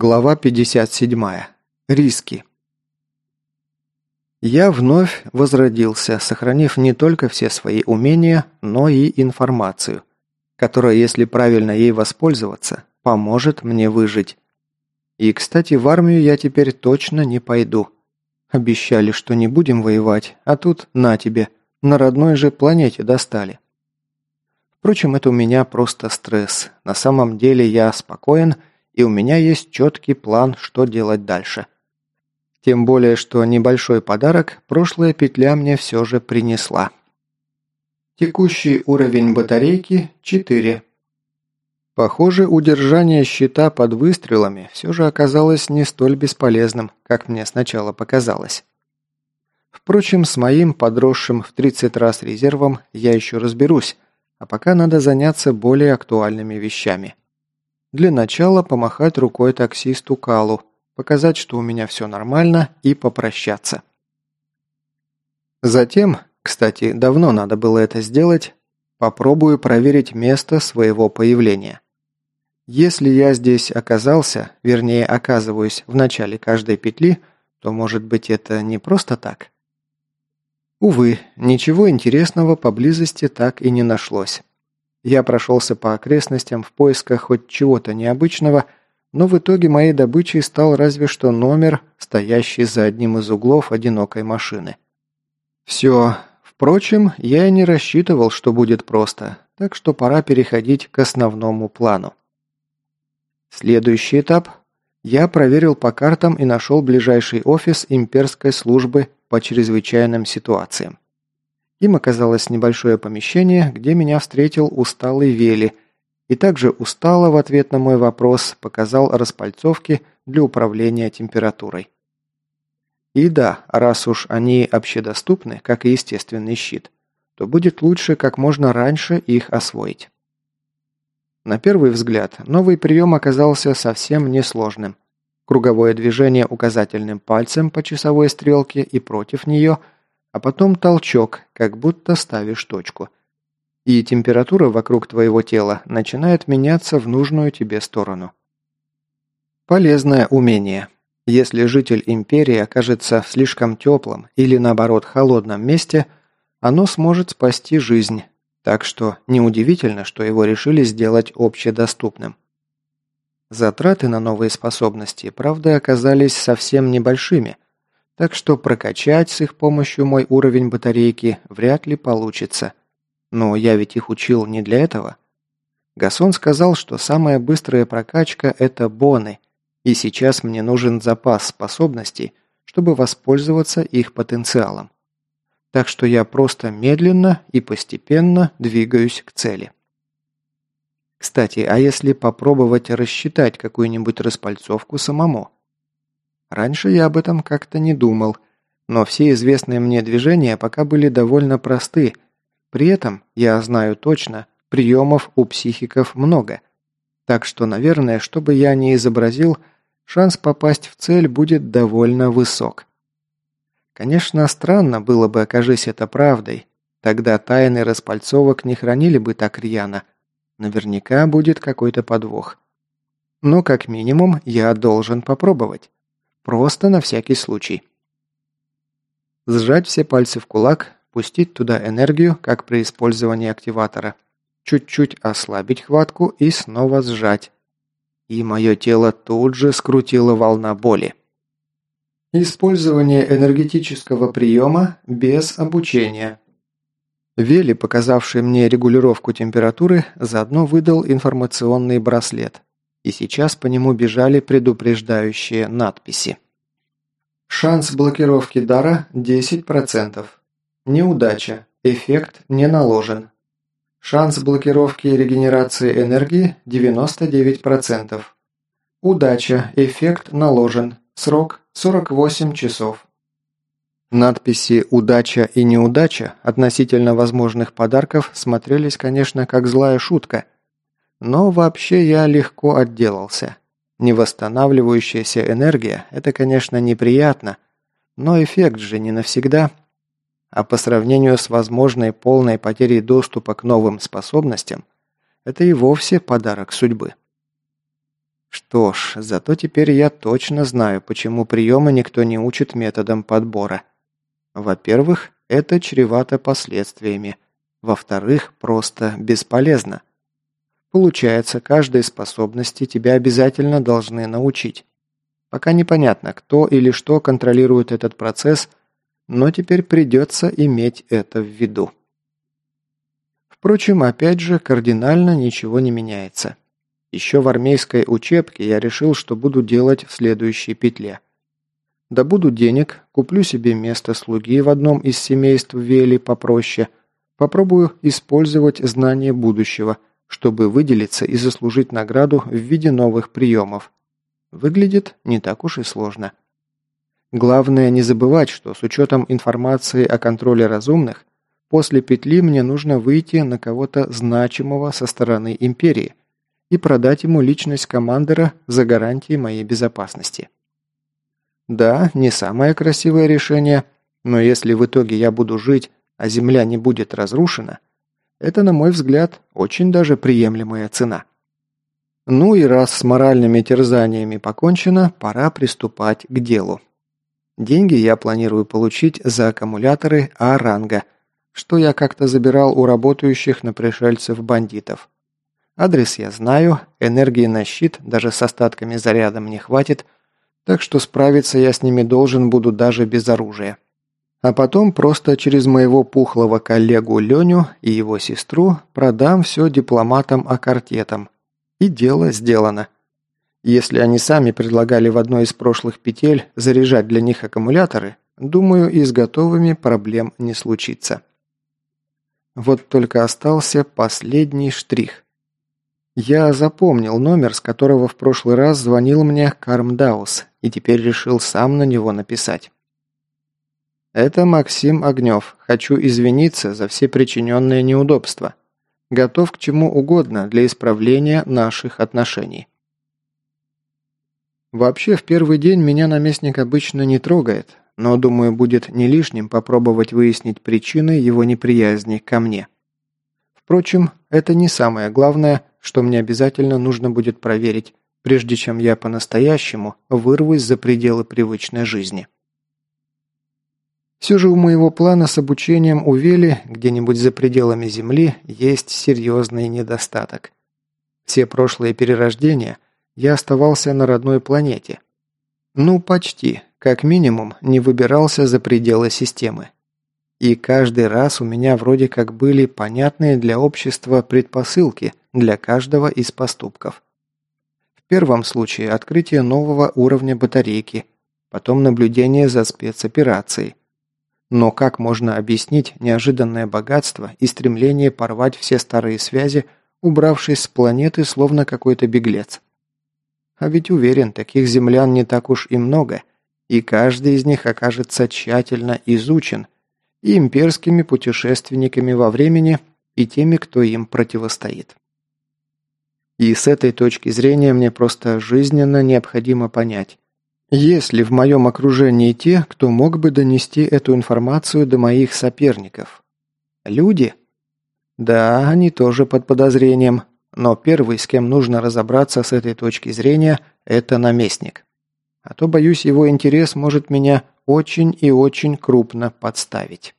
Глава 57. Риски. Я вновь возродился, сохранив не только все свои умения, но и информацию, которая, если правильно ей воспользоваться, поможет мне выжить. И, кстати, в армию я теперь точно не пойду. Обещали, что не будем воевать, а тут на тебе, на родной же планете достали. Впрочем, это у меня просто стресс. На самом деле я спокоен и у меня есть четкий план, что делать дальше. Тем более, что небольшой подарок прошлая петля мне все же принесла. Текущий уровень батарейки – 4. Похоже, удержание щита под выстрелами все же оказалось не столь бесполезным, как мне сначала показалось. Впрочем, с моим подросшим в 30 раз резервом я еще разберусь, а пока надо заняться более актуальными вещами. Для начала помахать рукой таксисту Калу, показать, что у меня все нормально, и попрощаться. Затем, кстати, давно надо было это сделать, попробую проверить место своего появления. Если я здесь оказался, вернее оказываюсь в начале каждой петли, то может быть это не просто так? Увы, ничего интересного поблизости так и не нашлось. Я прошелся по окрестностям в поисках хоть чего-то необычного, но в итоге моей добычей стал разве что номер, стоящий за одним из углов одинокой машины. Все. Впрочем, я и не рассчитывал, что будет просто, так что пора переходить к основному плану. Следующий этап. Я проверил по картам и нашел ближайший офис имперской службы по чрезвычайным ситуациям. Им оказалось небольшое помещение, где меня встретил усталый Вели, и также устало в ответ на мой вопрос показал распальцовки для управления температурой. И да, раз уж они общедоступны, как и естественный щит, то будет лучше как можно раньше их освоить. На первый взгляд, новый прием оказался совсем несложным. Круговое движение указательным пальцем по часовой стрелке и против нее – а потом толчок, как будто ставишь точку. И температура вокруг твоего тела начинает меняться в нужную тебе сторону. Полезное умение. Если житель империи окажется в слишком теплом или наоборот холодном месте, оно сможет спасти жизнь, так что неудивительно, что его решили сделать общедоступным. Затраты на новые способности, правда, оказались совсем небольшими – так что прокачать с их помощью мой уровень батарейки вряд ли получится. Но я ведь их учил не для этого. Гасон сказал, что самая быстрая прокачка – это боны, и сейчас мне нужен запас способностей, чтобы воспользоваться их потенциалом. Так что я просто медленно и постепенно двигаюсь к цели. Кстати, а если попробовать рассчитать какую-нибудь распальцовку самому – Раньше я об этом как-то не думал, но все известные мне движения пока были довольно просты. При этом, я знаю точно, приемов у психиков много. Так что, наверное, что бы я ни изобразил, шанс попасть в цель будет довольно высок. Конечно, странно было бы, окажись это правдой. Тогда тайны распальцовок не хранили бы так рьяно. Наверняка будет какой-то подвох. Но, как минимум, я должен попробовать. Просто на всякий случай. Сжать все пальцы в кулак, пустить туда энергию, как при использовании активатора. Чуть-чуть ослабить хватку и снова сжать. И мое тело тут же скрутило волна боли. Использование энергетического приема без обучения. Вели, показавший мне регулировку температуры, заодно выдал информационный браслет и сейчас по нему бежали предупреждающие надписи. Шанс блокировки дара 10%. Неудача. Эффект не наложен. Шанс блокировки регенерации энергии 99%. Удача. Эффект наложен. Срок 48 часов. Надписи «Удача» и «Неудача» относительно возможных подарков смотрелись, конечно, как злая шутка – но вообще я легко отделался. Невосстанавливающаяся энергия – это, конечно, неприятно, но эффект же не навсегда. А по сравнению с возможной полной потерей доступа к новым способностям, это и вовсе подарок судьбы. Что ж, зато теперь я точно знаю, почему приемы никто не учит методом подбора. Во-первых, это чревато последствиями. Во-вторых, просто бесполезно. Получается, каждой способности тебя обязательно должны научить. Пока непонятно, кто или что контролирует этот процесс, но теперь придется иметь это в виду. Впрочем, опять же, кардинально ничего не меняется. Еще в армейской учебке я решил, что буду делать в следующей петле. Добуду денег, куплю себе место слуги в одном из семейств Вели попроще, попробую использовать знания будущего, чтобы выделиться и заслужить награду в виде новых приемов. Выглядит не так уж и сложно. Главное не забывать, что с учетом информации о контроле разумных, после петли мне нужно выйти на кого-то значимого со стороны Империи – и продать ему личность командира за гарантией моей безопасности. Да, не самое красивое решение, но если в итоге я буду жить, а Земля не будет разрушена, это, на мой взгляд, очень даже приемлемая цена. Ну и раз с моральными терзаниями покончено, пора приступать к делу. Деньги я планирую получить за аккумуляторы А-ранга, что я как-то забирал у работающих на пришельцев бандитов. Адрес я знаю, энергии на щит даже с остатками заряда мне хватит, так что справиться я с ними должен буду даже без оружия. А потом просто через моего пухлого коллегу Леню и его сестру продам все дипломатам-аккартетам. И дело сделано. Если они сами предлагали в одной из прошлых петель заряжать для них аккумуляторы, думаю, и с готовыми проблем не случится. Вот только остался последний штрих. Я запомнил номер, с которого в прошлый раз звонил мне Кармдаус, и теперь решил сам на него написать. «Это Максим Огнев. Хочу извиниться за все причиненные неудобства. Готов к чему угодно для исправления наших отношений». Вообще, в первый день меня наместник обычно не трогает, но, думаю, будет не лишним попробовать выяснить причины его неприязни ко мне. Впрочем, это не самое главное, что мне обязательно нужно будет проверить, прежде чем я по-настоящему вырвусь за пределы привычной жизни. Все же у моего плана с обучением у Вели, где-нибудь за пределами Земли, есть серьезный недостаток. Все прошлые перерождения я оставался на родной планете. Ну, почти, как минимум, не выбирался за пределы системы. И каждый раз у меня вроде как были понятные для общества предпосылки для каждого из поступков. В первом случае открытие нового уровня батарейки, потом наблюдение за спецоперацией. Но как можно объяснить неожиданное богатство и стремление порвать все старые связи, убравшись с планеты словно какой-то беглец? А ведь уверен, таких землян не так уж и много, и каждый из них окажется тщательно изучен – и имперскими путешественниками во времени, и теми, кто им противостоит. И с этой точки зрения мне просто жизненно необходимо понять, есть ли в моем окружении те, кто мог бы донести эту информацию до моих соперников? Люди? Да, они тоже под подозрением, но первый, с кем нужно разобраться с этой точки зрения, это наместник. А то, боюсь, его интерес может меня очень и очень крупно подставить.